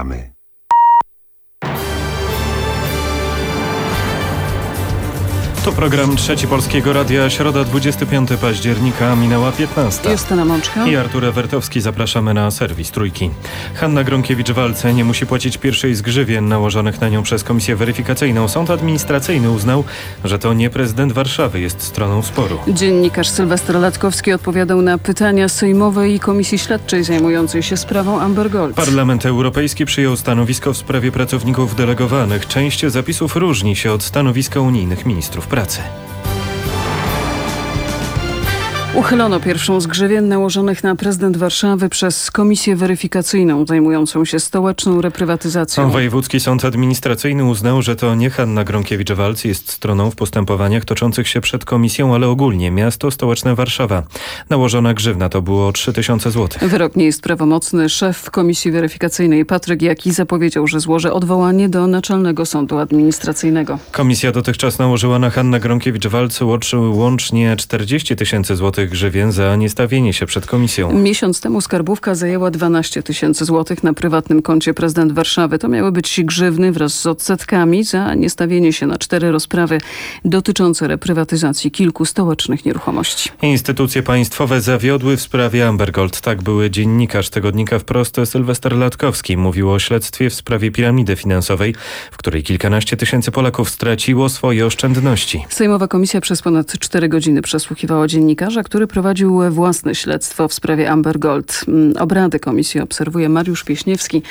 Zapraszamy. To program Trzeci Polskiego Radia, środa 25 października, minęła 15. Justyna Mączka. I Artur Ewertowski zapraszamy na serwis Trójki. Hanna Gronkiewicz-Walce nie musi płacić pierwszej z grzywien nałożonych na nią przez Komisję Weryfikacyjną. Sąd administracyjny uznał, że to nie prezydent Warszawy jest stroną sporu. Dziennikarz Sylwester Latkowski odpowiadał na pytania Sejmowej i Komisji Śledczej zajmującej się sprawą Amber Gold. Parlament Europejski przyjął stanowisko w sprawie pracowników delegowanych. Część zapisów różni się od stanowiska unijnych ministrów pracy. Uchylono pierwszą z grzywien nałożonych na prezydent Warszawy przez Komisję Weryfikacyjną zajmującą się stołeczną reprywatyzacją. Wojewódzki Sąd Administracyjny uznał, że to nie Hanna Gronkiewicz-Walc jest stroną w postępowaniach toczących się przed komisją, ale ogólnie miasto stołeczne Warszawa. Nałożona grzywna to było 3000 zł. Wyrok nie jest prawomocny. Szef Komisji Weryfikacyjnej Patryk Jaki zapowiedział, że złoży odwołanie do Naczelnego Sądu Administracyjnego. Komisja dotychczas nałożyła na Hannę Gronkiewicz-Walc łącz- łącznie 40 tysięcy złotych grzywien za niestawienie się przed komisją. Miesiąc temu skarbówka zajęła 12 tysięcy złotych na prywatnym koncie prezydent Warszawy. To miały być grzywny wraz z odsetkami za niestawienie się na cztery rozprawy dotyczące reprywatyzacji kilku stołecznych nieruchomości. Instytucje państwowe zawiodły w sprawie Amber Gold. Tak były dziennikarz tygodnika wprost Sylwester Latkowski. Mówił o śledztwie w sprawie piramidy finansowej, w której kilkanaście tysięcy Polaków straciło swoje oszczędności. Sejmowa komisja przez ponad 4 godziny przesłuchiwała dziennikarza, który prowadził własne śledztwo w sprawie Amber Gold. Mm, Obrady komisji obserwuje Mariusz Pieśniewski.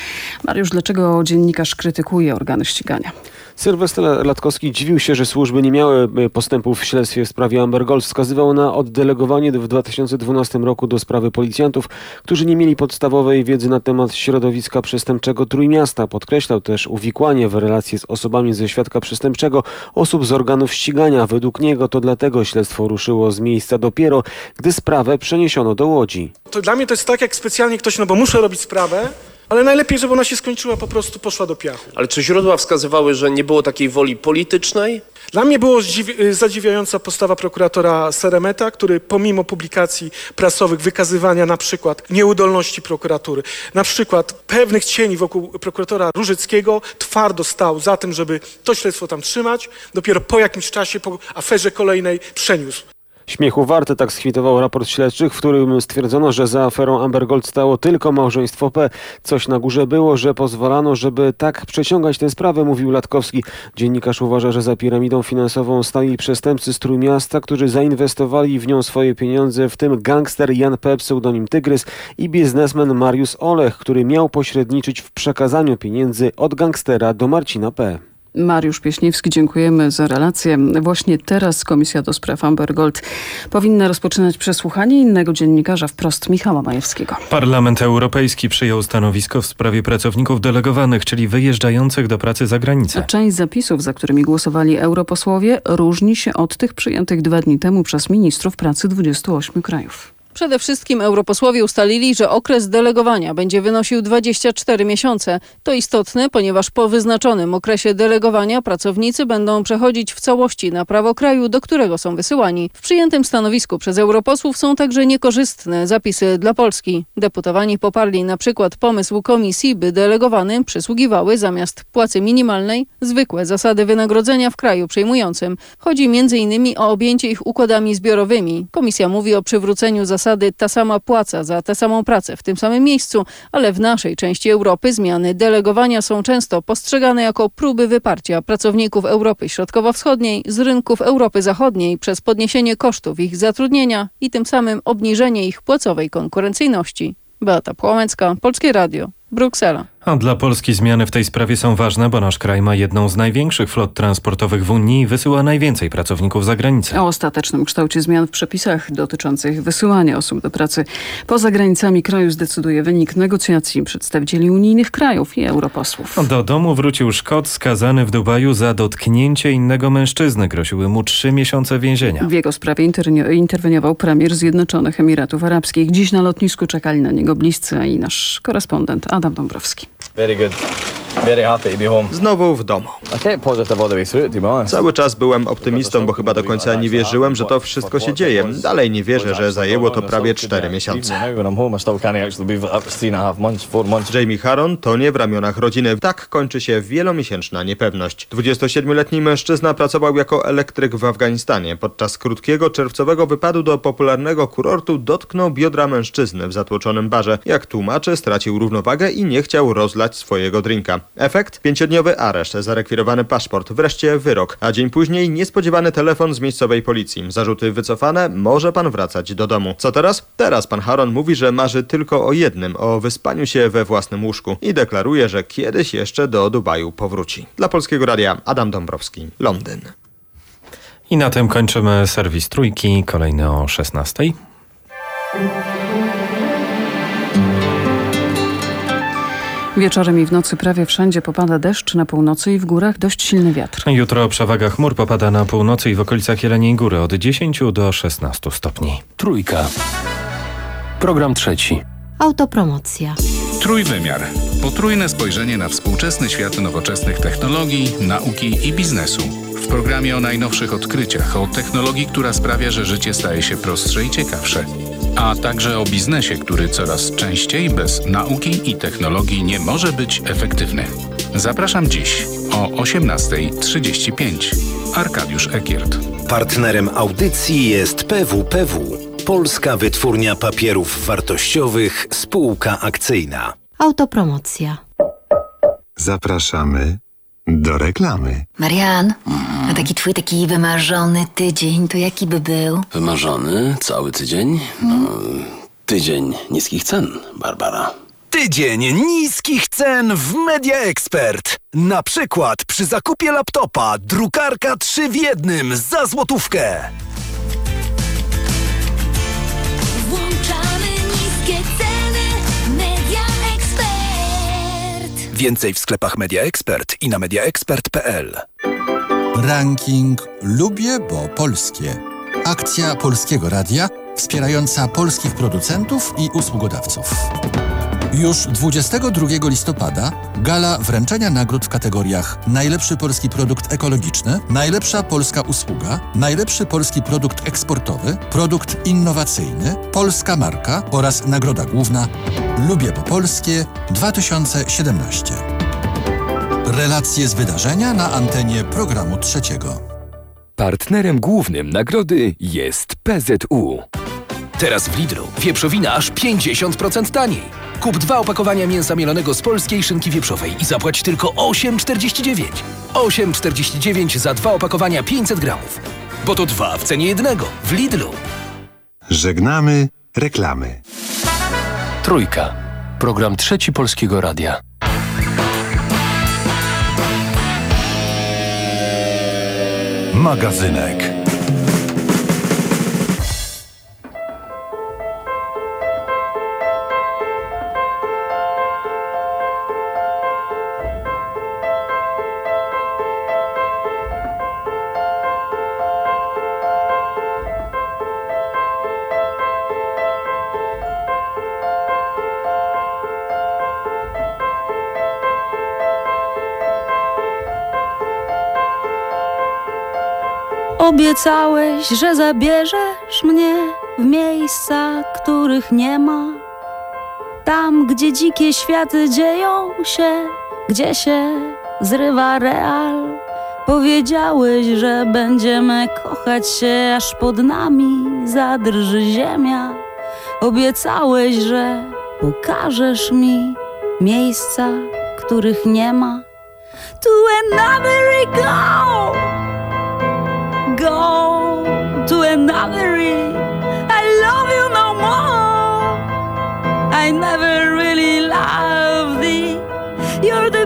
Mariusz, dlaczego dziennikarz krytykuje organy ścigania? Sylwester Latkowski dziwił się, że służby nie miały y, postępów w śledztwie w sprawie Amber Gold. Wskazywał na oddelegowanie w 2012 roku do sprawy policjantów, którzy nie mieli podstawowej wiedzy na temat środowiska przestępczego Trójmiasta. Podkreślał też uwikłanie w relacje z osobami ze świadka przestępczego osób z organów ścigania. Według niego to dlatego śledztwo ruszyło z miejsca dopiero, gdy sprawę przeniesiono do Łodzi. To dla mnie to jest tak, jak specjalnie ktoś, no bo muszę robić sprawę, ale najlepiej, żeby ona się skończyła, po prostu poszła do piachu. Ale czy źródła wskazywały, że nie było takiej woli politycznej? Dla mnie było zdziwi- y, zadziwiająca postawa prokuratora Seremeta, który pomimo publikacji prasowych, wykazywania na przykład nieudolności prokuratury, na przykład pewnych cieni wokół prokuratora Różyckiego, twardo stał za tym, żeby to śledztwo tam trzymać, dopiero po jakimś czasie, po aferze kolejnej przeniósł. Śmiechu warte, tak skwitował raport śledczych, w którym stwierdzono, że za aferą Amber Gold stało tylko małżeństwo P. Coś na górze było, że pozwalano, żeby tak przeciągać tę sprawę, mówił Latkowski. Dziennikarz uważa, że za piramidą finansową stali przestępcy z Trójmiasta, którzy zainwestowali w nią swoje pieniądze, w tym gangster Jan P., pseudonim Tygrys i biznesmen Mariusz Olech, który miał pośredniczyć w przekazaniu pieniędzy od gangstera do Marcina P. Mariusz Pieśniewski, dziękujemy za relację. Właśnie teraz Komisja do Spraw Amber Gold powinna rozpoczynać przesłuchanie innego dziennikarza wprost Michała Majewskiego. Parlament Europejski przyjął stanowisko w sprawie pracowników delegowanych, czyli wyjeżdżających do pracy za granicę. Część zapisów, za którymi głosowali europosłowie, różni się od tych przyjętych dwa dni temu przez ministrów pracy 28 krajów. Przede wszystkim europosłowie ustalili, że okres delegowania będzie wynosił 24 miesiące. To istotne, ponieważ po wyznaczonym okresie delegowania pracownicy będą przechodzić w całości na prawo kraju, do którego są wysyłani. W przyjętym stanowisku przez europosłów są także niekorzystne zapisy dla Polski. Deputowani poparli na przykład pomysł komisji, by delegowanym przysługiwały zamiast płacy minimalnej zwykłe zasady wynagrodzenia w kraju przyjmującym. Chodzi m.in. o objęcie ich układami zbiorowymi. Komisja mówi o przywróceniu zasady ta sama płaca za tę samą pracę w tym samym miejscu, ale w naszej części Europy zmiany delegowania są często postrzegane jako próby wyparcia pracowników Europy Środkowo-Wschodniej z rynków Europy Zachodniej przez podniesienie kosztów ich zatrudnienia i tym samym obniżenie ich płacowej konkurencyjności. Beata Płomecka, Polskie Radio, Bruksela. A dla Polski zmiany w tej sprawie są ważne, bo nasz kraj ma jedną z największych flot transportowych w Unii i wysyła najwięcej pracowników za granicę. O ostatecznym kształcie zmian w przepisach dotyczących wysyłania osób do pracy poza granicami kraju zdecyduje wynik negocjacji przedstawicieli unijnych krajów i europosłów. Do domu wrócił Szkot skazany w Dubaju za dotknięcie innego mężczyzny. Groziły mu trzy miesiące więzienia. W jego sprawie interni- interweniował premier Zjednoczonych Emiratów Arabskich. Dziś na lotnisku czekali na niego bliscy, i nasz korespondent Adam Dąbrowski. Very good. Very happy to be home. Znowu w domu. I kept positive all the way through it, to be honest. Cały czas byłem optymistą, bo chyba do końca nie wierzyłem, że to wszystko się dzieje. Dalej nie wierzę, że zajęło to prawie 4 miesiące. Even when I'm home, I still can't actually believe that up to three and a half months, four months. Jamie Harron tonie w ramionach rodziny. Tak kończy się wielomiesięczna niepewność. 27-letni mężczyzna pracował jako elektryk w Afganistanie. Podczas krótkiego czerwcowego wypadu do popularnego kurortu dotknął biodra mężczyzny w zatłoczonym barze. Jak tłumaczy, stracił równowagę i nie chciał rozlać swojego drinka. Efekt? Pięciodniowy areszt, zarekwirowany paszport, wreszcie wyrok. A dzień później niespodziewany telefon z miejscowej policji. Zarzuty wycofane, może pan wracać do domu. Co teraz? Teraz pan Haron mówi, że marzy tylko o jednym, o wyspaniu się we własnym łóżku i deklaruje, że kiedyś jeszcze do Dubaju powróci. Dla Polskiego Radia Adam Dąbrowski, Londyn. I na tym kończymy serwis Trójki, kolejny o 16. Wieczorem i w nocy prawie wszędzie popada deszcz, na północy i w górach dość silny wiatr. Jutro przewaga chmur popada na północy i w okolicach Jeleniej Góry od 10 do 16 stopni. Trójka. Program trzeci. Autopromocja. Trójwymiar. Potrójne spojrzenie na współczesny świat nowoczesnych technologii, nauki i biznesu. W programie o najnowszych odkryciach, o technologii, która sprawia, że życie staje się prostsze i ciekawsze. A także o biznesie, który coraz częściej bez nauki i technologii nie może być efektywny. Zapraszam dziś o 18.35. Arkadiusz Ekiert. Partnerem audycji jest PWPW, Polska Wytwórnia Papierów Wartościowych, spółka akcyjna. Autopromocja. Zapraszamy do reklamy. Marian, a taki twój taki wymarzony tydzień, to jaki by był? Wymarzony cały tydzień? No, tydzień niskich cen, Barbara. Tydzień niskich cen w Media Expert. Na przykład przy zakupie laptopa drukarka 3 w jednym za złotówkę. Więcej w sklepach Media Expert i na mediaexpert.pl. Ranking Lubię, bo polskie. Akcja Polskiego Radia wspierająca polskich producentów i usługodawców. Już 22 listopada gala wręczenia nagród w kategoriach Najlepszy polski produkt ekologiczny, Najlepsza polska usługa, Najlepszy polski produkt eksportowy, Produkt innowacyjny, Polska marka oraz Nagroda główna Lubię po polskie 2017. Relacje z wydarzenia na antenie programu trzeciego. Partnerem głównym nagrody jest PZU. Teraz w Lidlu wieprzowina aż 50% taniej. Kup dwa opakowania mięsa mielonego z polskiej szynki wieprzowej i zapłać tylko 8,49. 8,49 za dwa opakowania 500 gramów. Bo to dwa w cenie jednego. W Lidlu. Żegnamy reklamy. Trójka. Program trzeci Polskiego Radia. Magazynek. Obiecałeś, że zabierzesz mnie w miejsca, których nie ma. Tam, gdzie dzikie światy dzieją się, gdzie się zrywa real. Powiedziałeś, że będziemy kochać się, aż pod nami zadrży ziemia. Obiecałeś, że pokażesz mi miejsca, których nie ma. To another go! Go to another. I love you no more. I never really loved thee. You're the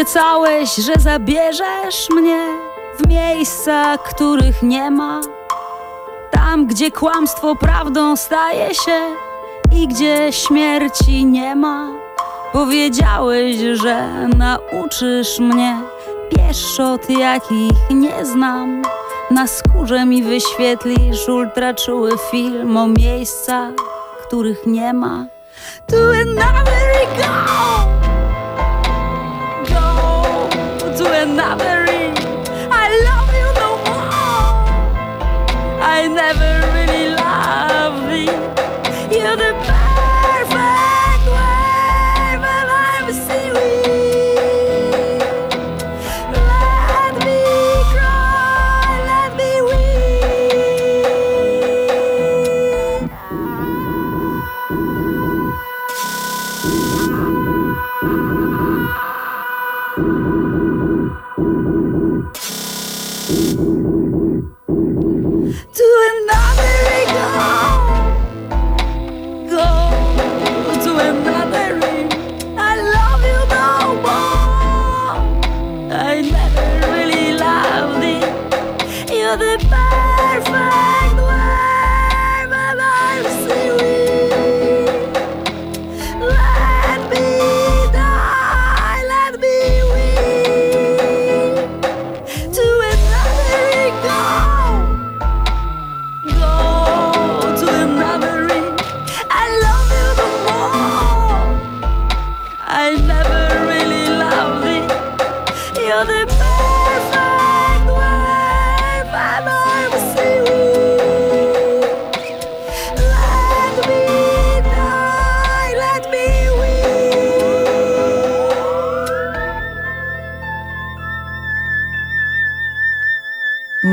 Obiecałeś, że zabierzesz mnie w miejscach, których nie ma. Tam, gdzie kłamstwo prawdą staje się i gdzie śmierci nie ma. Powiedziałeś, że nauczysz mnie pieszczot, jakich nie znam. Na skórze mi wyświetlisz ultraczuły film o miejscach, których nie ma. To another go, another. I love you no more. I never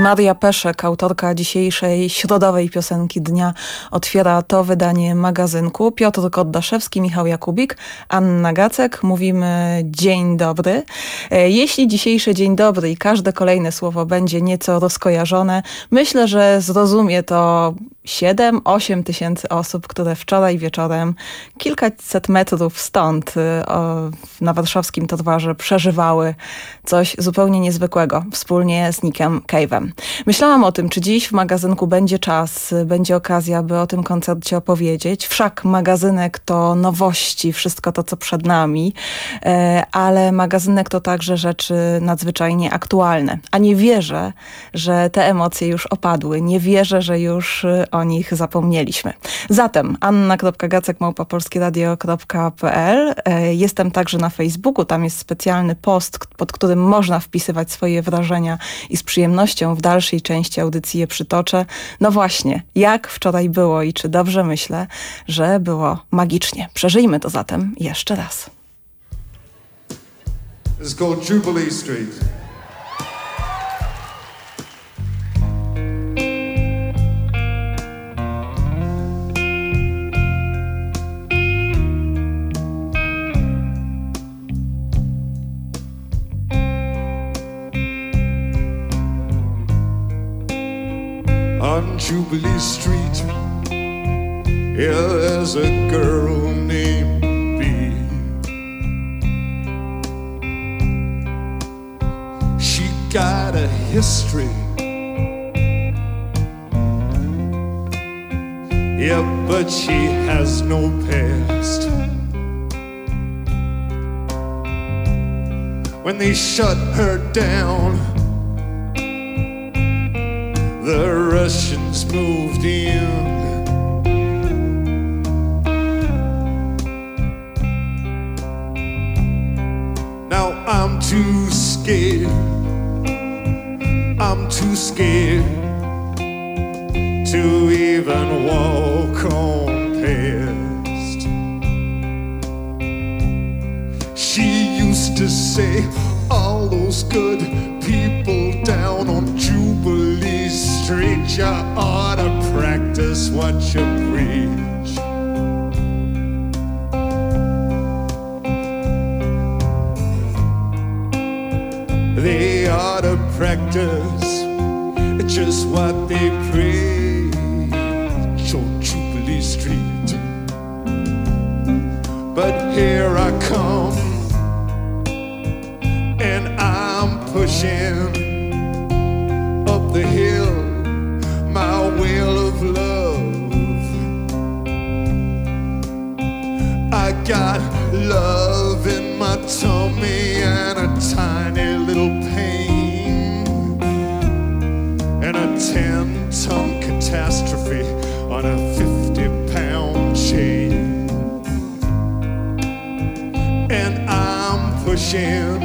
Maria Peszek, autorka dzisiejszej środowej piosenki dnia, otwiera to wydanie magazynku. Piotr Koddaszewski, Michał Jakubik, Anna Gacek. Mówimy dzień dobry. E, Jeśli dzisiejszy dzień dobry i każde kolejne słowo będzie nieco rozkojarzone, myślę, że zrozumie to 7-8 tysięcy osób, które wczoraj wieczorem kilkaset metrów stąd o, na warszawskim Torwarze przeżywały coś zupełnie niezwykłego wspólnie z Nickiem Cave'em. Myślałam o tym, czy dziś w magazynku będzie czas, będzie okazja, by o tym koncercie opowiedzieć. Wszak magazynek to nowości, wszystko to, co przed nami, e, ale magazynek to także rzeczy nadzwyczajnie aktualne. A nie wierzę, że te emocje już opadły. Nie wierzę, że już y, o nich zapomnieliśmy. Zatem anna.gacek.polskieradio.pl E, Jestem także na Facebooku, tam jest specjalny post, pod którym można wpisywać swoje wrażenia i z przyjemnością w dalszej części audycji je przytoczę. No właśnie, jak wczoraj było i czy dobrze myślę, że było magicznie. Przeżyjmy to zatem jeszcze raz. It's called Jubilee Street. Jubilee Street, yeah, there's a girl named B. She got a history. Yeah, but she has no past. When they shut her down, the Russians moved in. Now I'm too scared. I'm too scared to even walk on past. She used to say, All those good people down on Jubilee Street, you ought to practice what you preach. They ought to practice just what they preach on Jubilee Street. But here I come, shell.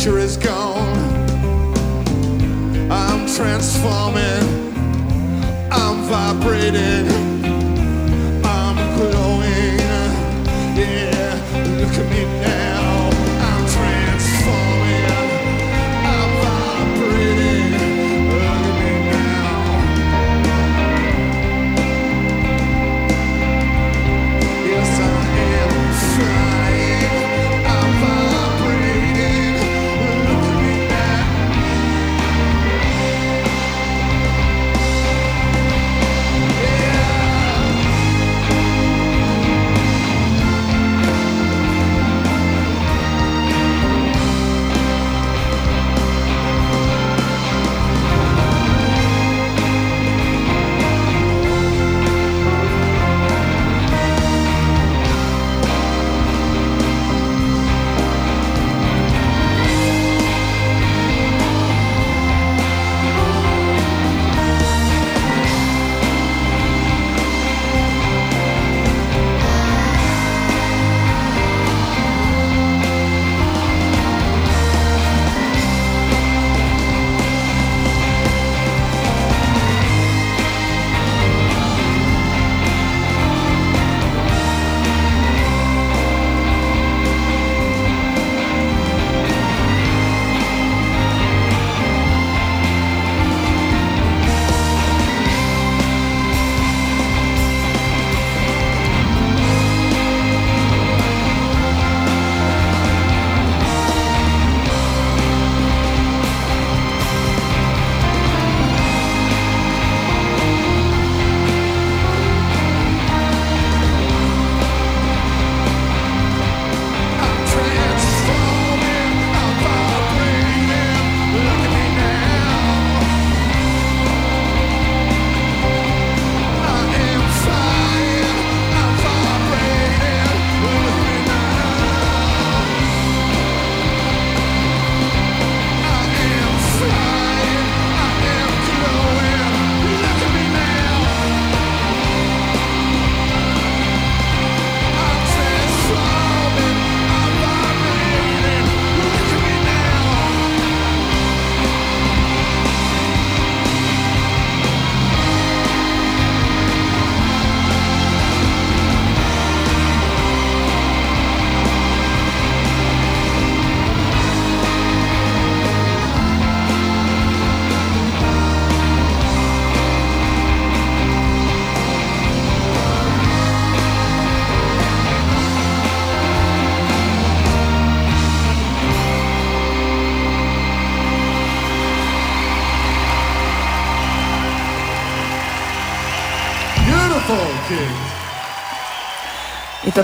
Future is gone. I'm transforming, I'm vibrating.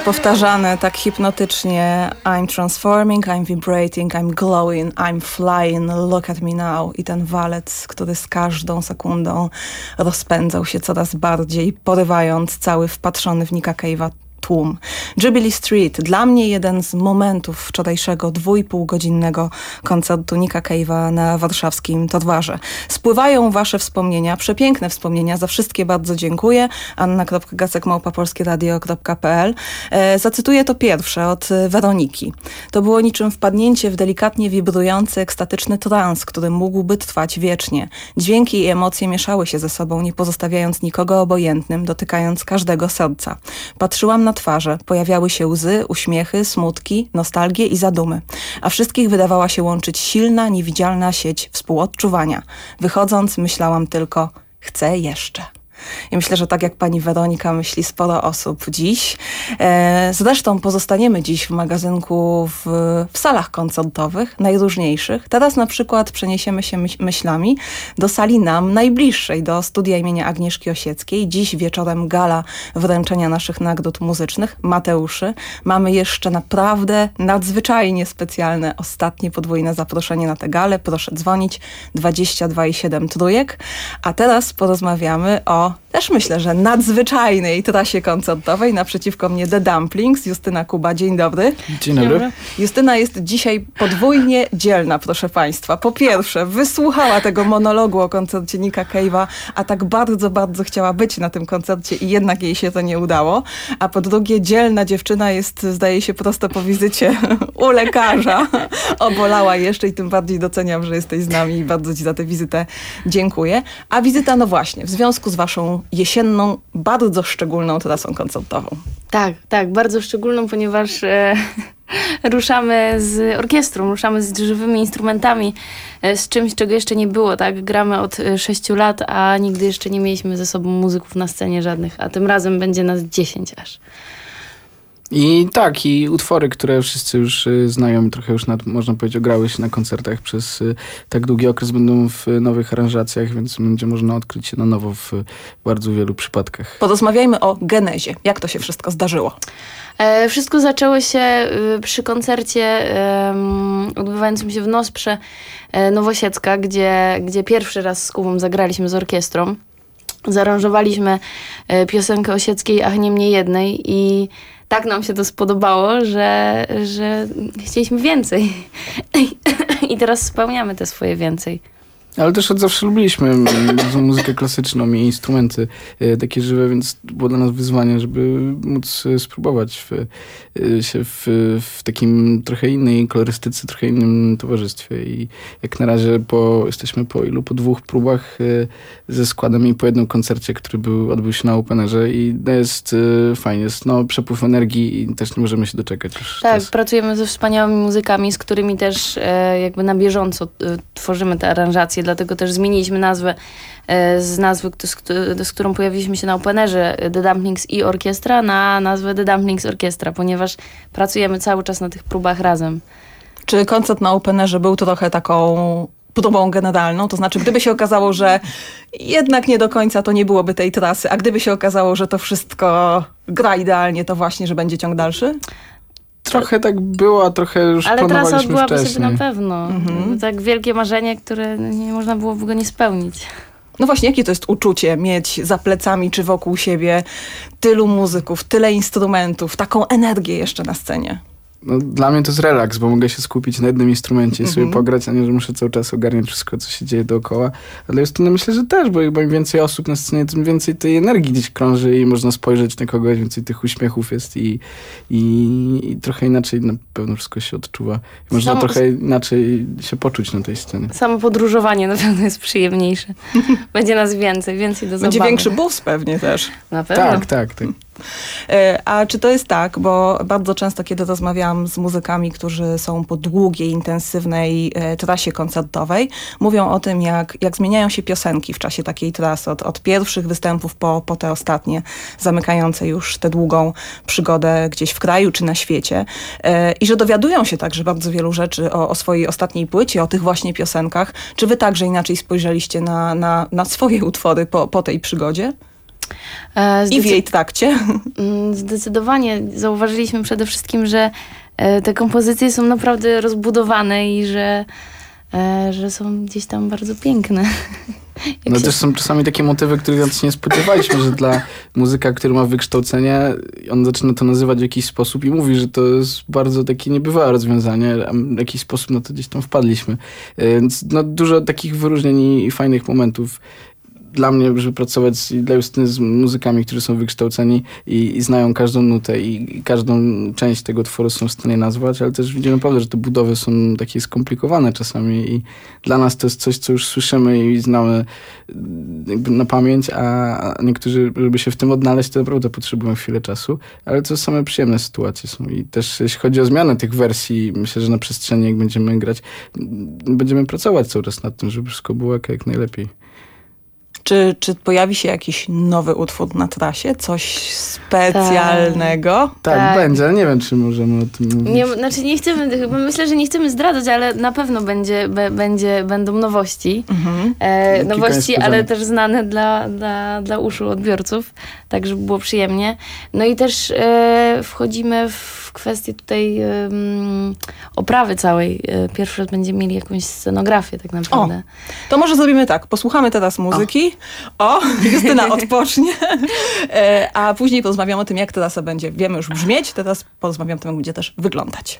powtarzane tak hipnotycznie I'm transforming, I'm vibrating, I'm glowing, I'm flying, look at me now. I ten walec, który z każdą sekundą rozpędzał się coraz bardziej, porywając cały wpatrzony w Nika Cave'a tłum. Jubilee Street, dla mnie jeden z momentów wczorajszego dwójpółgodzinnego koncertu Nika Cave'a na warszawskim Torwarze. Spływają wasze wspomnienia, przepiękne wspomnienia, za wszystkie bardzo dziękuję. anna.gacek.małpopolskieradio.pl e, Zacytuję to pierwsze od e, Weroniki. To było niczym wpadnięcie w delikatnie wibrujący, ekstatyczny trans, który mógłby trwać wiecznie. Dźwięki i emocje mieszały się ze sobą, nie pozostawiając nikogo obojętnym, dotykając każdego serca. Patrzyłam na twarze, pojawiały się łzy, uśmiechy, smutki, nostalgie i zadumy. A wszystkich wydawała się łączyć silna, niewidzialna sieć współodczuwania. Wychodząc, myślałam tylko, chcę jeszcze. I myślę, że tak jak pani Weronika myśli sporo osób dziś. E, zresztą pozostaniemy dziś w magazynku w, w salach koncertowych, najróżniejszych. Teraz na przykład przeniesiemy się myśl, myślami do sali nam najbliższej, do studia imienia Agnieszki Osieckiej. Dziś wieczorem gala wręczenia naszych nagród muzycznych, Mateuszy. Mamy jeszcze naprawdę nadzwyczajnie specjalne, ostatnie podwójne zaproszenie na tę galę. Proszę dzwonić 22,7 trójek. A teraz porozmawiamy o też myślę, że nadzwyczajnej trasie koncertowej. Naprzeciwko mnie The Dumplings, Justyna Kuba. Dzień dobry. Dzień dobry. Justyna jest dzisiaj podwójnie dzielna, proszę Państwa. Po pierwsze, wysłuchała tego monologu o koncercie Nika Cave'a, a tak bardzo, bardzo chciała być na tym koncercie i jednak jej się to nie udało. A po drugie, dzielna dziewczyna jest, zdaje się, prosto po wizycie u lekarza. Obolała jeszcze i tym bardziej doceniam, że jesteś z nami i bardzo Ci za tę wizytę dziękuję. A wizyta, no właśnie, w związku z Waszą jesienną, bardzo szczególną trasą koncertową. Tak, tak, bardzo szczególną, ponieważ e, ruszamy z orkiestrą, ruszamy z żywymi instrumentami, e, z czymś, czego jeszcze nie było, tak? Gramy od e, sześciu lat, a nigdy jeszcze nie mieliśmy ze sobą muzyków na scenie żadnych, a tym razem będzie nas dziesięć aż. I tak, i utwory, które wszyscy już y, znają i trochę już nad, można powiedzieć ograły się na koncertach przez y, tak długi okres będą w y, nowych aranżacjach, więc będzie można odkryć się na nowo w y, bardzo wielu przypadkach. Porozmawiajmy o genezie. Jak to się wszystko zdarzyło? E, wszystko zaczęło się y, przy koncercie odbywającym się w Nosprze e, Nowosiecka, gdzie, gdzie pierwszy raz z Kubą zagraliśmy z orkiestrą. Zaaranżowaliśmy e, piosenkę Osieckiej, ach nie mnie jednej i tak nam się to spodobało, że, że chcieliśmy więcej. I teraz spełniamy te swoje więcej. Ale też od zawsze lubiliśmy bardzo muzykę klasyczną i instrumenty e, takie żywe, więc było dla nas wyzwanie, żeby móc e, spróbować w, e, się w, w takim trochę innej kolorystyce, trochę innym towarzystwie. I jak na razie po, jesteśmy po ilu? Po dwóch próbach ze składem i po jednym koncercie, który był, odbył się na Openerze i no jest fajnie, jest no, przepływ energii i też nie możemy się doczekać. Tak, pracujemy ze wspaniałymi muzykami, z którymi też jakby na bieżąco tworzymy te aranżacje, dlatego też zmieniliśmy nazwę e, z nazwy, z, kt- z którą pojawiliśmy się na Openerze e, The Dumplings i Orkiestra na nazwę The Dumplings Orkiestra, ponieważ pracujemy cały czas na tych próbach razem. Czy koncert na Openerze był trochę taką próbą generalną? To znaczy, gdyby się okazało, że jednak nie do końca to nie byłoby tej trasy, a gdyby się okazało, że to wszystko gra idealnie, to właśnie, że będzie ciąg dalszy? Trochę tak było, a trochę już Ale trasa odbyłaby wcześniej. sobie na pewno. Tak wielkie marzenie, które nie można było go nie spełnić. No właśnie, jakie to jest uczucie mieć za plecami czy wokół siebie tylu muzyków, tyle instrumentów, taką energię jeszcze na scenie? No, dla mnie to jest relaks, bo mogę się skupić na jednym instrumencie i sobie Mhm. pograć, a nie, że muszę cały czas ogarniać wszystko, co się dzieje dookoła. Ale jest to, no myślę, że też, bo im więcej osób na scenie, tym więcej tej energii gdzieś krąży i można spojrzeć na kogoś, więcej tych uśmiechów jest i, i, i trochę inaczej na pewno wszystko się odczuwa. I można Samo- trochę inaczej się poczuć na tej scenie. Samo podróżowanie na pewno jest przyjemniejsze. Będzie nas więcej, więcej do Będzie zabawy. większy bus pewnie też. Na pewno. Tak, tak, tak. E, A czy to jest tak, bo bardzo często, kiedy rozmawiałam z muzykami, którzy są po długiej, intensywnej e, trasie koncertowej, mówią o tym, jak, jak zmieniają się piosenki w czasie takiej trasy, od, od pierwszych występów po, po te ostatnie, zamykające już tę długą przygodę gdzieś w kraju czy na świecie. E, I że dowiadują się także bardzo wielu rzeczy o, o swojej ostatniej płycie, o tych właśnie piosenkach. Czy wy także inaczej spojrzeliście na, na, na swoje utwory po, po tej przygodzie? E, I w jej trakcie? Mm, Zdecydowanie zauważyliśmy przede wszystkim, że e, te kompozycje są naprawdę rozbudowane i że, e, że są gdzieś tam bardzo piękne. Jak No się- też są czasami takie motywy, których nawet się nie spodziewaliśmy, że dla muzyka, który ma wykształcenie, on zaczyna to nazywać w jakiś sposób i mówi, że to jest bardzo takie niebywałe rozwiązanie, a w jakiś sposób na to gdzieś tam wpadliśmy. Więc no, dużo takich wyróżnień i fajnych momentów dla mnie, żeby pracować dla Justyny z muzykami, którzy są wykształceni i, i znają każdą nutę i, i każdą część tego utworu są w stanie nazwać, ale też widzimy naprawdę, że te budowy są takie skomplikowane czasami i dla nas to jest coś, co już słyszymy i znamy mm, na pamięć, a, a niektórzy, żeby się w tym odnaleźć, to naprawdę potrzebują chwilę czasu, ale to same przyjemne sytuacje są i też jeśli chodzi o zmianę tych wersji, myślę, że na przestrzeni, jak będziemy grać, mm, będziemy pracować cały czas nad tym, żeby wszystko było jak, jak najlepiej. Czy, czy pojawi się jakiś nowy utwór na trasie? Coś specjalnego? Tak, Tak. będzie, ale nie wiem, czy możemy o tym mówić. Nie, znaczy nie chcemy, chyba myślę, że nie chcemy zdradzać, ale na pewno będzie, be, będzie, będą nowości. E, Kilka nowości, ale też znane dla, dla, dla uszu odbiorców, tak żeby było przyjemnie. No i też e, wchodzimy w kwestię tutaj em, oprawy całej. E, pierwszy raz będziemy mieli jakąś scenografię tak naprawdę. To może zrobimy tak. Posłuchamy teraz muzyki. O, Justyna odpocznie. E, A później porozmawiamy o tym, jak trasa będzie. Wiemy już brzmieć, teraz porozmawiamy o tym, jak będzie też wyglądać.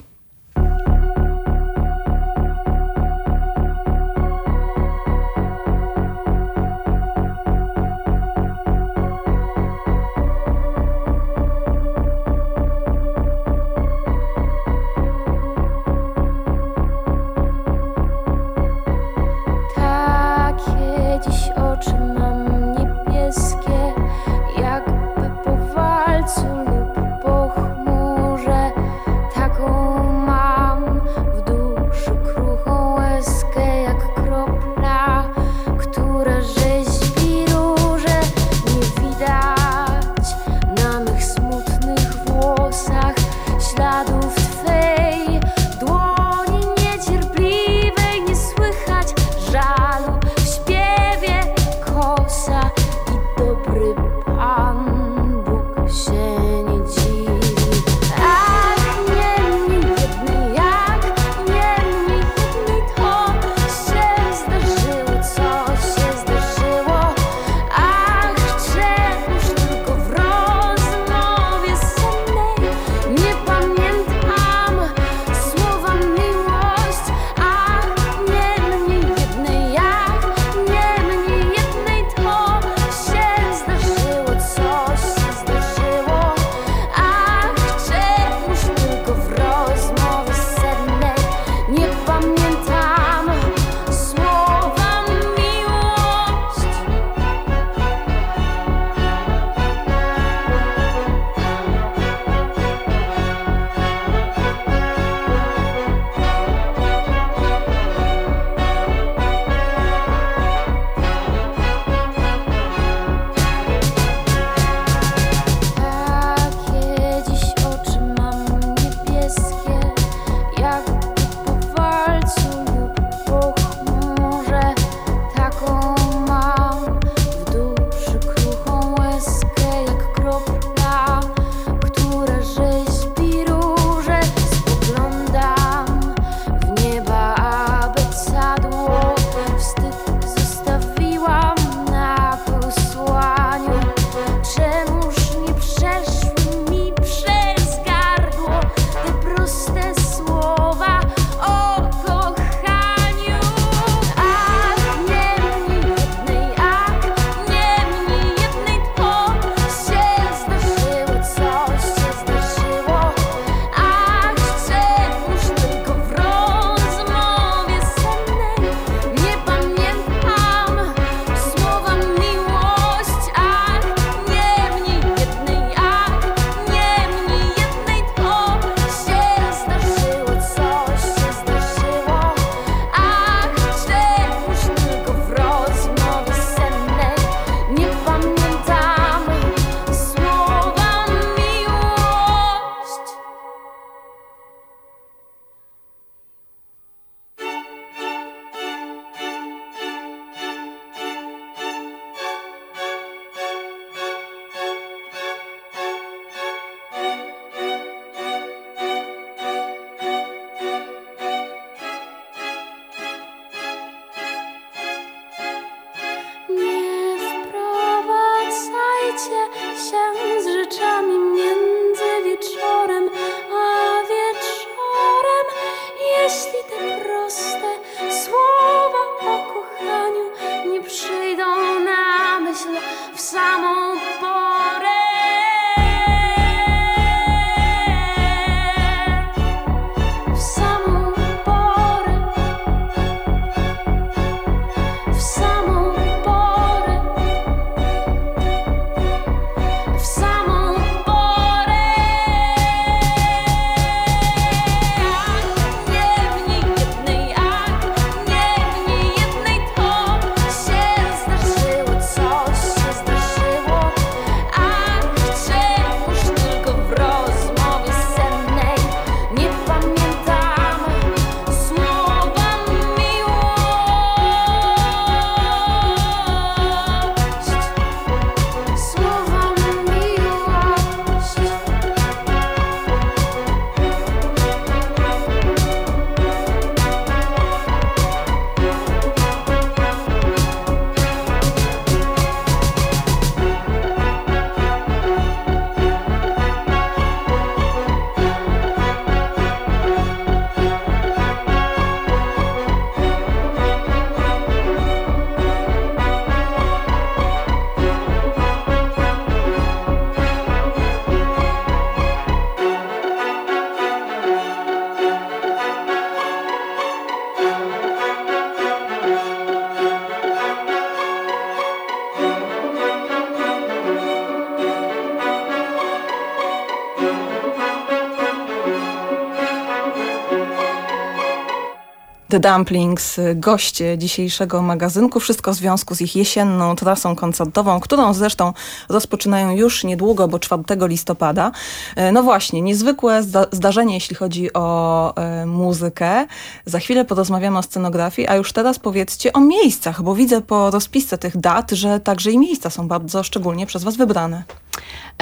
The Dumplings, y, goście dzisiejszego magazynku. Wszystko w związku z ich jesienną trasą koncertową, którą zresztą rozpoczynają już niedługo, bo 4 listopada. E, No właśnie, niezwykłe zda zdarzenie, jeśli chodzi o e, muzykę. Za chwilę porozmawiamy o scenografii, a już teraz powiedzcie o miejscach, bo widzę po rozpisce tych dat, że także i miejsca są bardzo szczególnie przez was wybrane.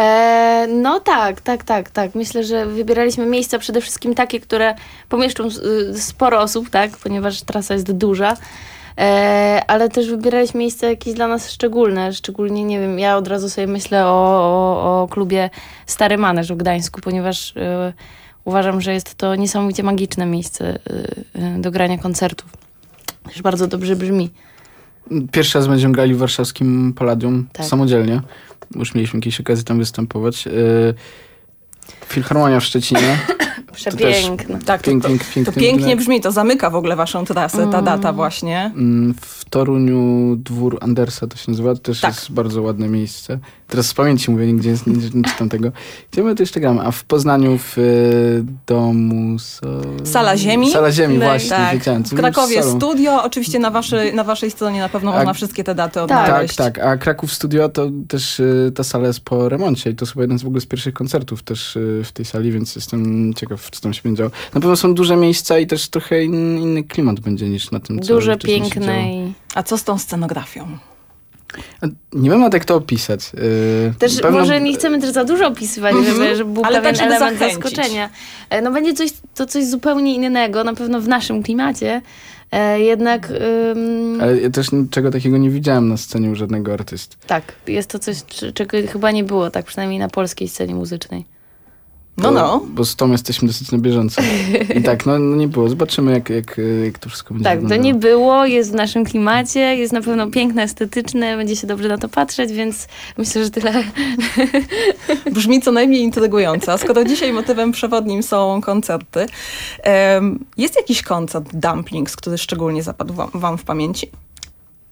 E, no tak, tak, tak, tak. Myślę, że wybieraliśmy miejsca przede wszystkim takie, które pomieszczą y, sporo osób, tak, ponieważ trasa jest duża. E, ale też wybieraliśmy miejsca jakieś dla nas szczególne, szczególnie, nie wiem, ja od razu sobie myślę o, o, o klubie Stary Manerz w Gdańsku, ponieważ y, uważam, że jest to niesamowicie magiczne miejsce y, do grania koncertów. Też bardzo dobrze brzmi. Pierwszy raz będziemy grali w warszawskim Palladium Tak. samodzielnie. Już mieliśmy jakieś okazje tam występować. Yy, Filharmonia w Szczecinie. Przepiękne. Tak, to, Pięknie, to, piękny to pięknie budynek. brzmi, to zamyka w ogóle waszą trasę, ta Mm. data właśnie. Mm, W Toruniu dwór Andersa to się nazywa, to też Tak. jest bardzo ładne miejsce. Teraz z pamięci mówię, nigdzie jest, nie, nie czytam tego. Gdzie my to jeszcze gramy? A w Poznaniu w y, domu... So... Sala Ziemi. Sala Ziemi, No, właśnie, tak. wiedziałem. W Krakowie studio, oczywiście na waszej, na waszej stronie na pewno A- można wszystkie te daty Tak, odnaleźć. tak. A Kraków Studio to też y, ta sala jest po remoncie i to jest chyba jeden z w ogóle z pierwszych koncertów też y, w tej sali, więc jestem ciekaw, co tam się będzie działo. Na pewno są duże miejsca i też trochę in, inny klimat będzie niż na tym, co Duże, piękne i... A co z tą scenografią? A Nie wiem nawet jak to opisać. Y, Też pewno- może nie chcemy też za dużo opisywać, Mhm. żeby, żeby był Ale pewien tak, żeby element zachęcić. zaskoczenia. E, No będzie coś, to coś zupełnie innego, na pewno w naszym klimacie. E, jednak ym, Ale ja też niczego takiego nie widziałem na scenie u żadnego artysty. tak, jest to coś, czego chyba nie było, tak przynajmniej na polskiej scenie muzycznej. No, Bo- no. Bo z tą jesteśmy dosyć na bieżąco. I tak, no, no nie było. Zobaczymy jak, jak, jak to wszystko będzie Tak, to wyglądało. nie było, jest w naszym klimacie, jest na pewno piękne, estetyczne, będzie się dobrze na to patrzeć, więc myślę, że tyle. Brzmi co najmniej intrygująco. A skoro dzisiaj motywem przewodnim są koncerty, jest jakiś koncert Dumplings, który szczególnie zapadł wam, wam w pamięci?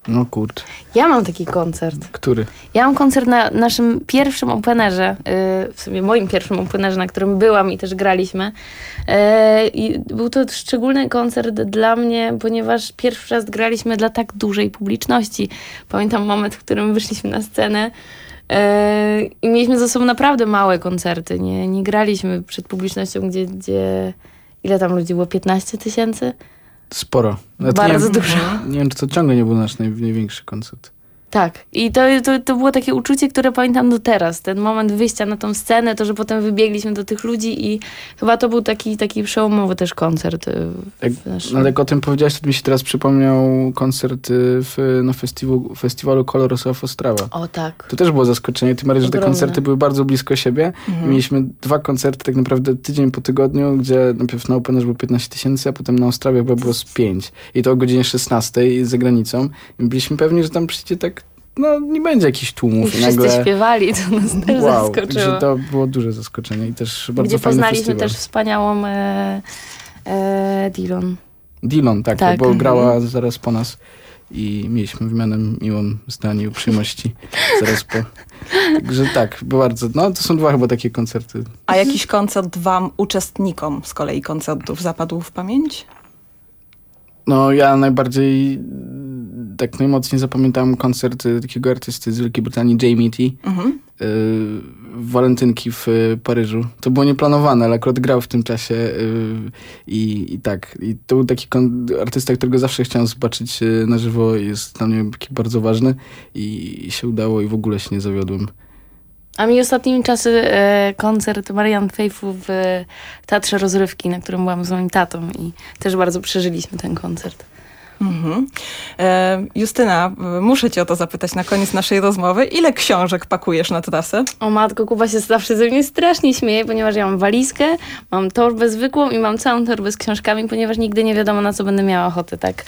No kurde. Ja mam taki koncert. Który? Ja mam koncert na naszym pierwszym openerze, yy, w sumie moim pierwszym openerze, na którym byłam i też graliśmy. Yy, I był to szczególny koncert dla mnie, ponieważ pierwszy raz graliśmy dla tak dużej publiczności. Pamiętam moment, w którym wyszliśmy na scenę yy, i mieliśmy ze sobą naprawdę małe koncerty. Nie, nie graliśmy przed publicznością, gdzie, gdzie ile tam ludzi było? 15 tysięcy? Sporo. Nawet Bardzo nie, dużo. Nie wiem, czy to ciągle nie był nasz naj, największy koncert. Tak. I to, to, to było takie uczucie, które pamiętam do teraz. Ten moment wyjścia na tą scenę, to, że potem wybiegliśmy do tych ludzi i chyba to był taki, taki przełomowy też koncert. y, Jak, w naszym- no, jak o tym powiedziałeś, to mi się teraz przypomniał koncert y, w, na festiwalu, festiwalu Colors of Ostrawa. O tak. To też było zaskoczenie, tym bardziej, że te koncerty były bardzo blisko siebie. Mhm. Mieliśmy dwa koncerty tak naprawdę tydzień po tygodniu, gdzie najpierw na Openerze było 15 tysięcy, a potem na Ostrawie chyba było z 5. I to o godzinie 16 za granicą. I byliśmy pewni, że tam przyjdzie tak no, nie będzie jakichś I tłumów. wszyscy nagle, śpiewali, to nas też wow, zaskoczyło. Także to było duże zaskoczenie i też bardzo Gdzie fajny poznaliśmy festiwal. też wspaniałą e, e, Dillon. Dillon, tak, Tak. bo Mhm. grała zaraz po nas i mieliśmy wymianę miłą zdanie i uprzejmości zaraz po. Także tak, bardzo. No to są dwa chyba takie koncerty. A jakiś koncert wam, uczestnikom z kolei koncertów, zapadł w pamięć? No ja najbardziej tak najmocniej zapamiętałem koncert takiego artysty z Wielkiej Brytanii, Jamie T. Mhm. y, w walentynki w y, Paryżu. To było nieplanowane, ale akurat grał w tym czasie y, i, i tak. I to był taki artysta, którego zawsze chciałem zobaczyć na żywo. Jest dla mnie taki bardzo ważny i, i się udało i w ogóle się nie zawiodłem. A mi ostatnimi czasy e, koncert Marian Fejfu w e, Teatrze Rozrywki, na którym byłam z moim tatą i też bardzo przeżyliśmy ten koncert. Mhm. E, Justyna, e, muszę cię o to zapytać na koniec naszej rozmowy. Ile książek pakujesz na trasę? O matko, Kuba się zawsze ze mnie strasznie śmieje, ponieważ ja mam walizkę, mam torbę zwykłą i mam całą torbę z książkami, ponieważ nigdy nie wiadomo na co będę miała ochotę, tak.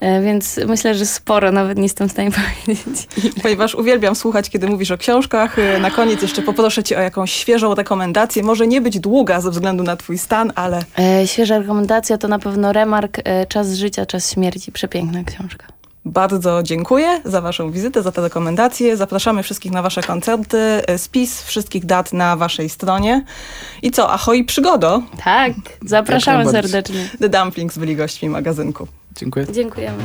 E, Więc myślę, że sporo, nawet nie jestem w stanie powiedzieć. Ponieważ uwielbiam słuchać, kiedy mówisz o książkach. E, Na koniec jeszcze poproszę cię o jakąś świeżą rekomendację. Może nie być długa ze względu na twój stan, ale E, Świeża rekomendacja to na pewno Remark e, Czas życia, czas śmierci. Przepiękna książka. bardzo dziękuję za waszą wizytę, za te rekomendacje. Zapraszamy wszystkich na wasze koncerty. Spis wszystkich dat na waszej stronie. I co, ahoj przygodo! Tak, zapraszamy serdecznie. The Dumplings byli gośćmi magazynku. Dziękuję. Dziękujemy.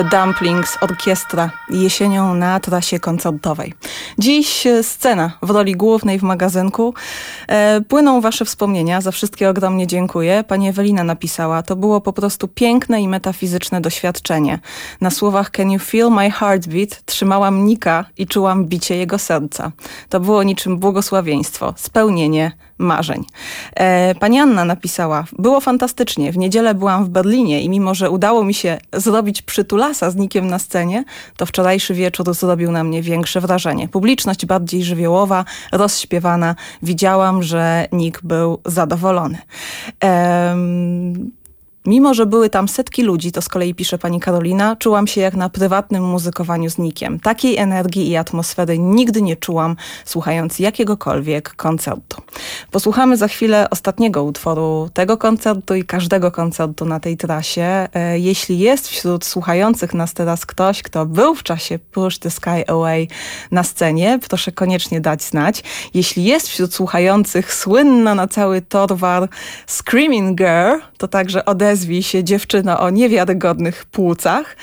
The Dumplings Orkiestra jesienią na trasie koncertowej. Dziś e, scena w roli głównej w magazynku. E, płyną wasze wspomnienia, za wszystkie ogromnie dziękuję. Pani Ewelina napisała, to było po prostu piękne i metafizyczne doświadczenie. Na słowach Can you feel my heartbeat? Trzymałam Nika i czułam bicie jego serca. To było niczym błogosławieństwo, spełnienie marzeń. E, pani Anna napisała, było fantastycznie. W niedzielę byłam w Berlinie i mimo, że udało mi się zrobić przytulasa z Nikiem na scenie, to wczorajszy wieczór zrobił na mnie większe wrażenie. Publiczność bardziej żywiołowa, rozśpiewana. Widziałam, że Nick był zadowolony. Em, Mimo, że były tam setki ludzi, to z kolei pisze pani Karolina, czułam się jak na prywatnym muzykowaniu z Nikiem. Takiej energii i atmosfery nigdy nie czułam, słuchając jakiegokolwiek koncertu. Posłuchamy za chwilę ostatniego utworu tego koncertu i każdego koncertu na tej trasie. E, Jeśli jest wśród słuchających nas teraz ktoś, kto był w czasie Push the Sky Away na scenie, proszę koniecznie dać znać. Jeśli jest wśród słuchających słynna na cały torwar Screaming Girl, to także odezwij się dziewczyno o niewiarygodnych płucach.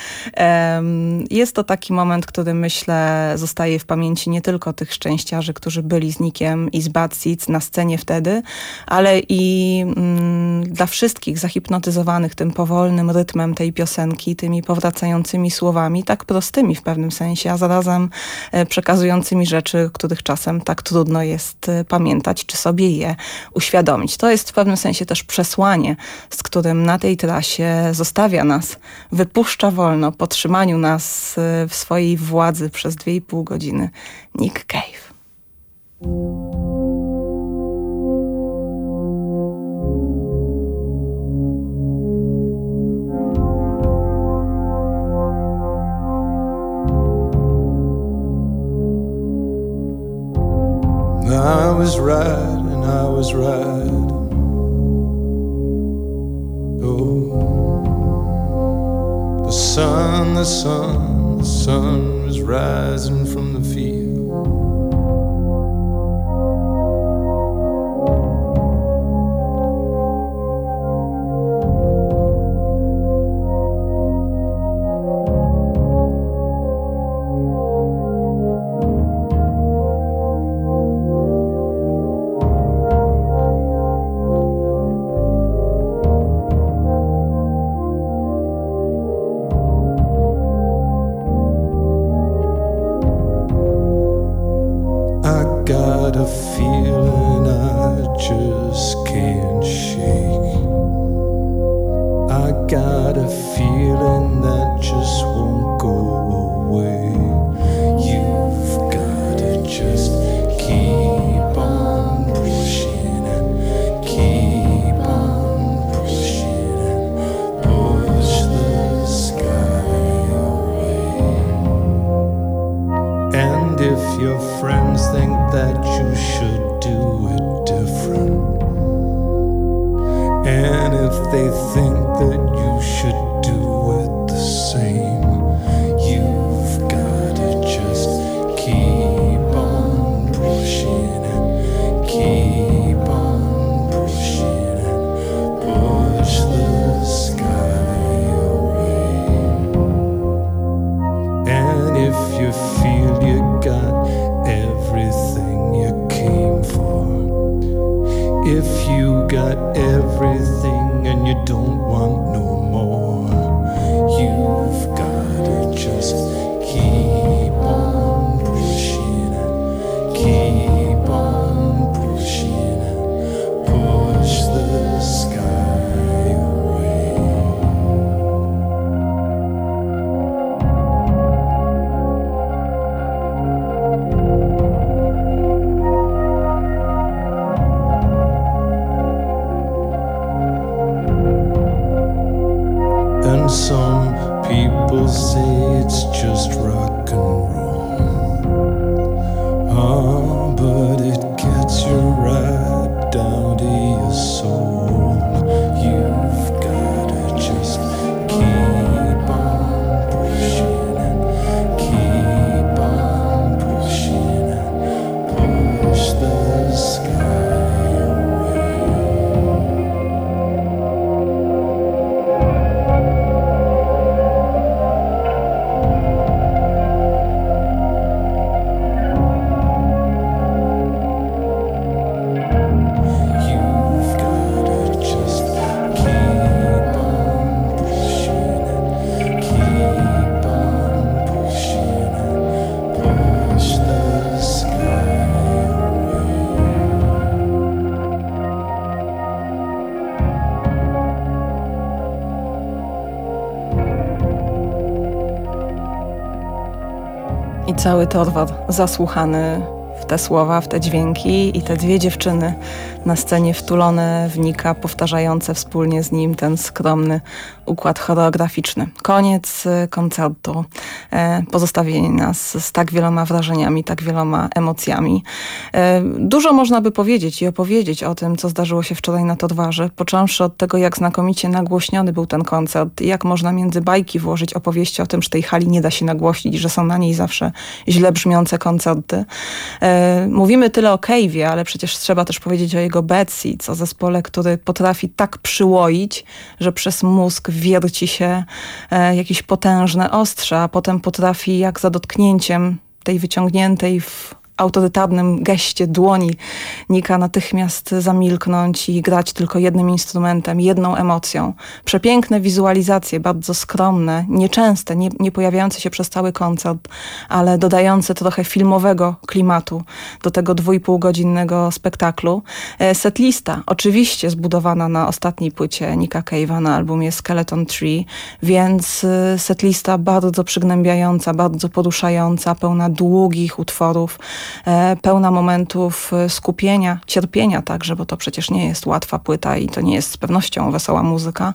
Jest to taki moment, który myślę zostaje w pamięci nie tylko tych szczęściarzy, którzy byli z Nikiem i z Seeds na scenie wtedy, ale i mm, dla wszystkich zahipnotyzowanych tym powolnym rytmem tej piosenki, tymi powracającymi słowami, tak prostymi w pewnym sensie, a zarazem e, przekazującymi rzeczy, których czasem tak trudno jest e, pamiętać, czy sobie je uświadomić. To jest w pewnym sensie też przesłanie, z którym na tej trasie zostawia nas, wypuszcza wolno po trzymaniu nas e, w swojej władzy przez 2,5 godziny Nick Cave. I was right and I was right. Oh, the sun, the sun, the sun is rising from the field. strong. Cały Torwar zasłuchany w te słowa, w te dźwięki i te dwie dziewczyny na scenie wtulone w Nika, powtarzające wspólnie z nim ten skromny układ choreograficzny. Koniec y, koncertu. E, pozostawienie nas z tak wieloma wrażeniami, tak wieloma emocjami. Dużo można by powiedzieć i opowiedzieć o tym, co zdarzyło się wczoraj na Torwarze, począwszy od tego, jak znakomicie nagłośniony był ten koncert, jak można między bajki włożyć opowieści o tym, że tej hali nie da się nagłośnić, że są na niej zawsze źle brzmiące koncerty. Mówimy tyle o Cave'ie, ale przecież trzeba też powiedzieć o jego Betsy, o zespole, który potrafi tak przyłoić, że przez mózg wierci się e, jakieś potężne ostrze, a potem potrafi jak za dotknięciem tej wyciągniętej w autorytarnym geście dłoni Nika natychmiast zamilknąć i grać tylko jednym instrumentem, jedną emocją. Przepiękne wizualizacje, bardzo skromne, nieczęste, nie, nie pojawiające się przez cały koncert, ale dodające trochę filmowego klimatu do tego dwójpółgodzinnego spektaklu. E, Setlista, oczywiście zbudowana na ostatniej płycie Nika Cave'a na albumie Skeleton Tree, więc e, setlista bardzo przygnębiająca, bardzo poruszająca, pełna długich utworów, pełna momentów e, skupienia, cierpienia także, bo to przecież nie jest łatwa płyta i to nie jest z pewnością wesoła muzyka,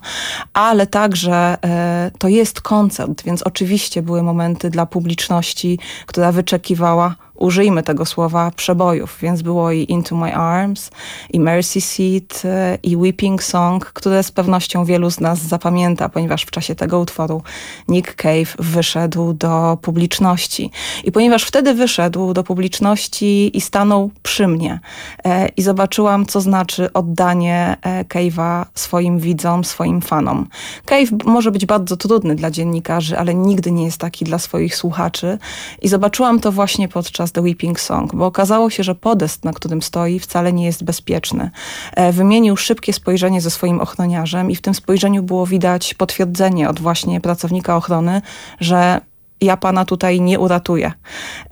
ale także e, to jest koncert, więc oczywiście były momenty dla publiczności, która wyczekiwała użyjmy tego słowa przebojów, więc było i Into My Arms, i Mercy Seat, e, i Weeping Song, które z pewnością wielu z nas zapamięta, ponieważ w czasie tego utworu Nick Cave wyszedł do publiczności. I ponieważ wtedy wyszedł do publiczności i stanął przy mnie e, i zobaczyłam, co znaczy oddanie e, Cave'a swoim widzom, swoim fanom. Cave może być bardzo trudny dla dziennikarzy, ale nigdy nie jest taki dla swoich słuchaczy i zobaczyłam to właśnie podczas The Weeping Song, bo okazało się, że podest, na którym stoi, wcale nie jest bezpieczny. E, wymienił szybkie spojrzenie ze swoim ochroniarzem i w tym spojrzeniu było widać potwierdzenie od właśnie pracownika ochrony, że ja pana tutaj nie uratuję.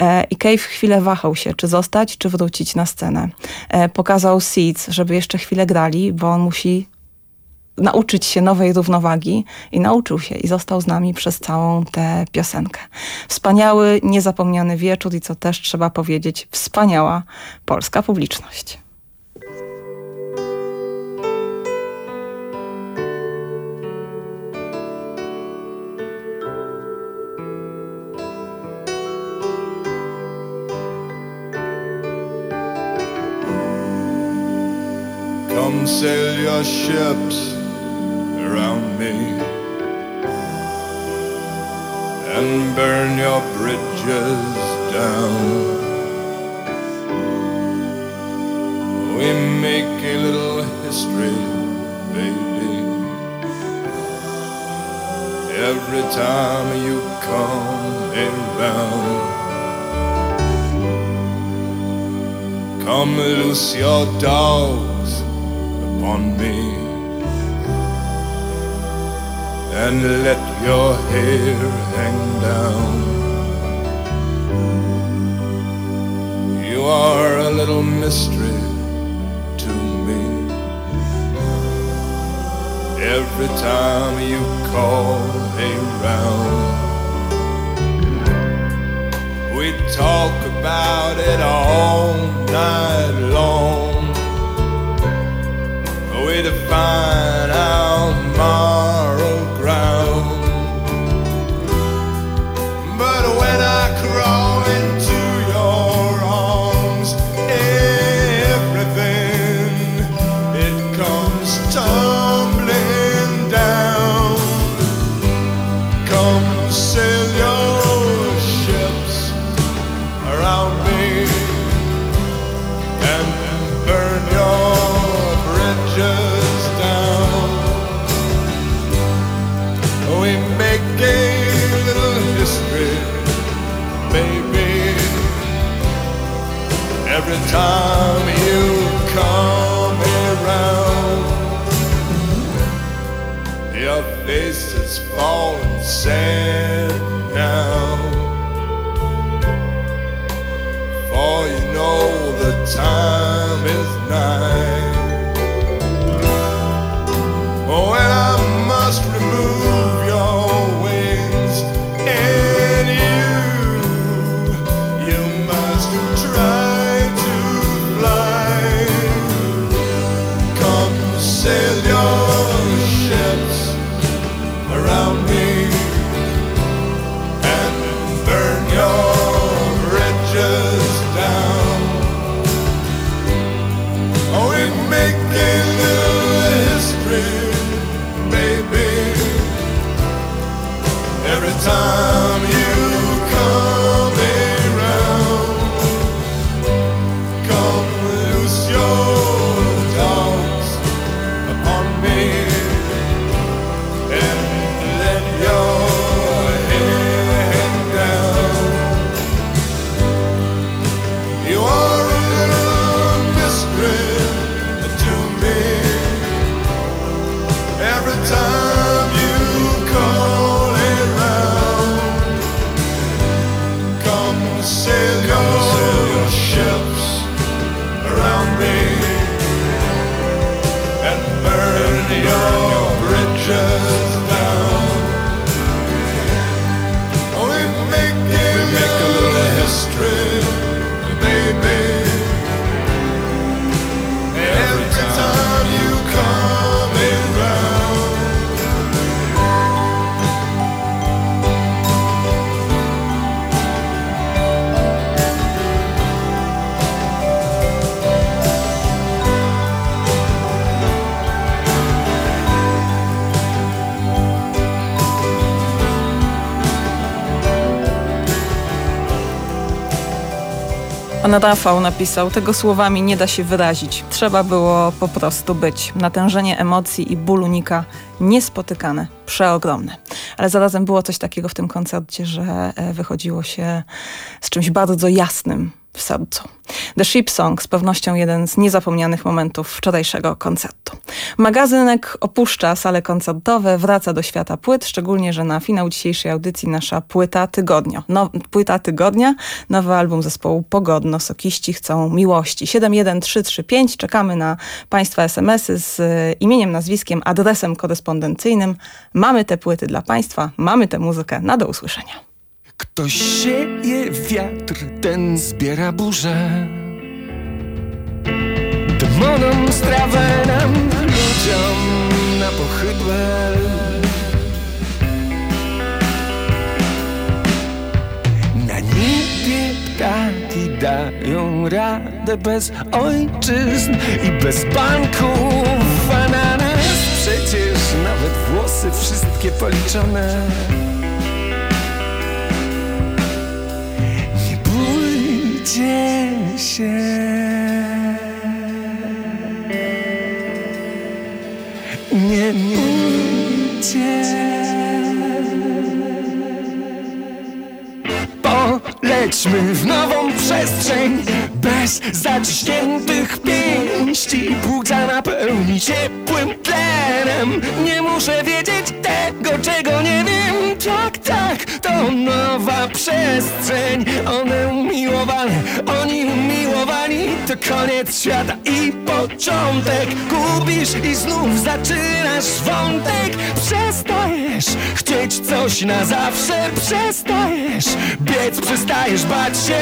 E, I Cave chwilę wahał się, czy zostać, czy wrócić na scenę. E, pokazał Seeds, żeby jeszcze chwilę grali, bo on musi nauczyć się nowej równowagi i nauczył się i został z nami przez całą tę piosenkę. Wspaniały, niezapomniany wieczór i co też trzeba powiedzieć, wspaniała polska publiczność. Come sail your ships around me and burn your bridges down. We make a little history, baby. Every time you come around. Come loose your dogs upon me and let your hair hang down. You are a little mystery to me. Every time you call around, we talk about it all night long. We define our moral time Pan Rafał napisał, tego słowami nie da się wyrazić. Trzeba było po prostu być. Natężenie emocji i bólu Nika niespotykane, przeogromne. Ale zarazem było coś takiego w tym koncercie, że e, wychodziło się z czymś bardzo jasnym w sercu. The Ship Song z pewnością jeden z niezapomnianych momentów wczorajszego koncertu. Magazynek opuszcza sale koncertowe, wraca do świata płyt, szczególnie, że na finał dzisiejszej audycji nasza płyta tygodnia. No, płyta tygodnia, nowy album zespołu Pogodno, Sokiści chcą miłości. 71335, czekamy na Państwa SMS-y z e, imieniem, nazwiskiem, adresem korespondencyjnym. Mamy te płyty dla Państwa, mamy tę muzykę. Na do usłyszenia. Ktoś sieje wiatr, ten zbiera burzę. Demonom strawę nam, ludziom na pochybę. Na niebie ptaki dają radę bez ojczyzn i bez banków. A na nas przecież nawet włosy wszystkie policzone. Bójcie się. Nie bójcie. Polećmy w nową przestrzeń bez zaciśniętych pięści. Płuca napełni ciepłym tlenem. Nie muszę wiedzieć tego, czego nie wiem. Tak, tak, to nowa przestrzeń. One oni umiłowani. To koniec świata i początek. Gubisz i znów zaczynasz wątek. Przestajesz chcieć coś na zawsze. Przestajesz biec, przestajesz bać się.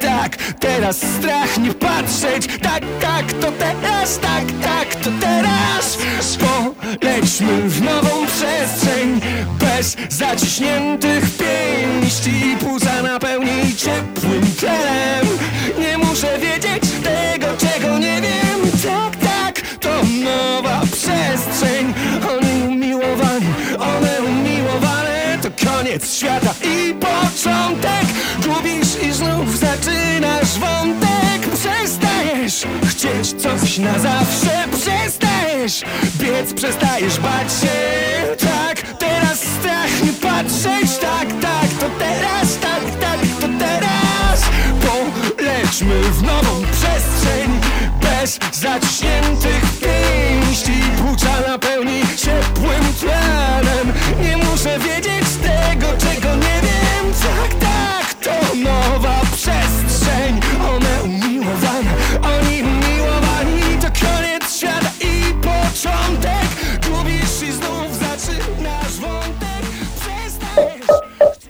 Tak, teraz strach nie patrzeć. Tak, tak, to teraz. Tak, tak, to teraz. Polećmy w nową przestrzeń bez zaciśniętych pięści. Płuca napełni ciepłym tlenem. Nie muszę wiedzieć tego, czego nie wiem. Tak, tak, to nowa przestrzeń. Oni umiłowani, one umiłowane. To koniec świata i początek. Gubisz i znów zaczynasz wątek. Przestajesz chcieć coś na zawsze. Przestajesz biec, przestajesz bać się. Tak, teraz strach nie patrzeć. Tak, tak, to teraz. Tak, tak, to teraz. Polećmy w nową przestrzeń bez zaciśniętych pięści. Płuca napełni ciepłym tlenem. Nie muszę wiedzieć tego, czego nie wiem. Tak, tak, to nowa przestrzeń. One umiłowane,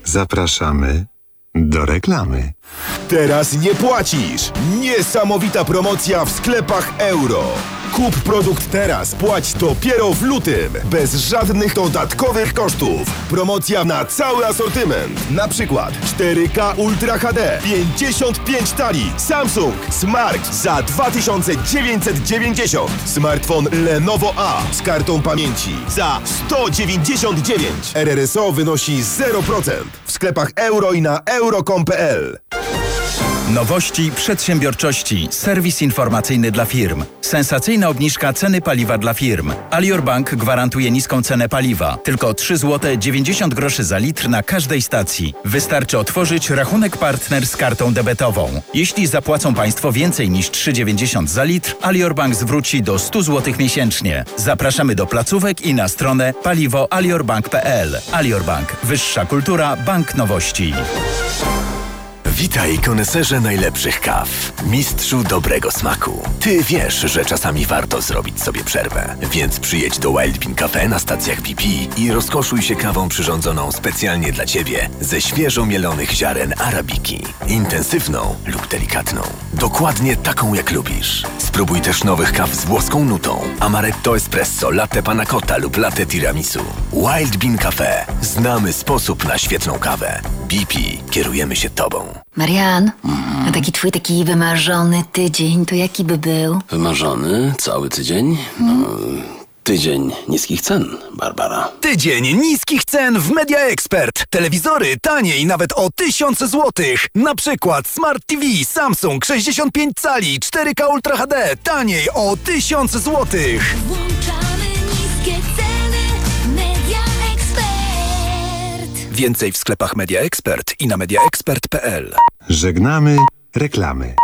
Zapraszamy do reklamy. Teraz nie płacisz! Niesamowita promocja w sklepach euro. Kup produkt teraz, płać dopiero w lutym, bez żadnych dodatkowych kosztów. Promocja na cały asortyment. Na przykład 4K Ultra HD, 55 talii, Samsung Smart za 2990. Smartfon Lenovo A z kartą pamięci za 199. RRSO wynosi 0%. W sklepach euro i na euro.com.pl. Nowości przedsiębiorczości. Serwis informacyjny dla firm. Sensacyjna obniżka ceny paliwa dla firm. Alior Bank gwarantuje niską cenę paliwa. Tylko 3 zł 90 groszy za litr na każdej stacji. Wystarczy otworzyć rachunek partner z kartą debetową. Jeśli zapłacą Państwo więcej niż 3,90 za litr, Alior Bank zwróci do 100 zł miesięcznie. Zapraszamy do placówek i na stronę paliwoaliorbank.pl. Alior Bank. Wyższa kultura. Bank nowości. Witaj, koneserze najlepszych kaw. Mistrzu dobrego smaku. Ty wiesz, że czasami warto zrobić sobie przerwę. Więc przyjedź do Wild Bean Cafe na stacjach BP i rozkoszuj się kawą przyrządzoną specjalnie dla Ciebie ze świeżo mielonych ziaren arabiki. Intensywną lub delikatną. Dokładnie taką jak lubisz. Spróbuj też nowych kaw z włoską nutą. Amaretto espresso, latte panna cotta lub latte tiramisu. Wild Bean Cafe. Znamy sposób na świetną kawę. BP. Kierujemy się Tobą. Marian, a taki twój taki wymarzony tydzień, to jaki by był? Wymarzony cały tydzień? No, Tydzień niskich cen, Barbara. Tydzień niskich cen w Media Expert. Telewizory taniej nawet o 1000 zł. Na przykład Smart TV Samsung 65 cali 4K Ultra HD taniej o 1000 zł. Włączamy niskie ceny Więcej w sklepach Media Expert i na mediaexpert.pl. Żegnamy reklamy.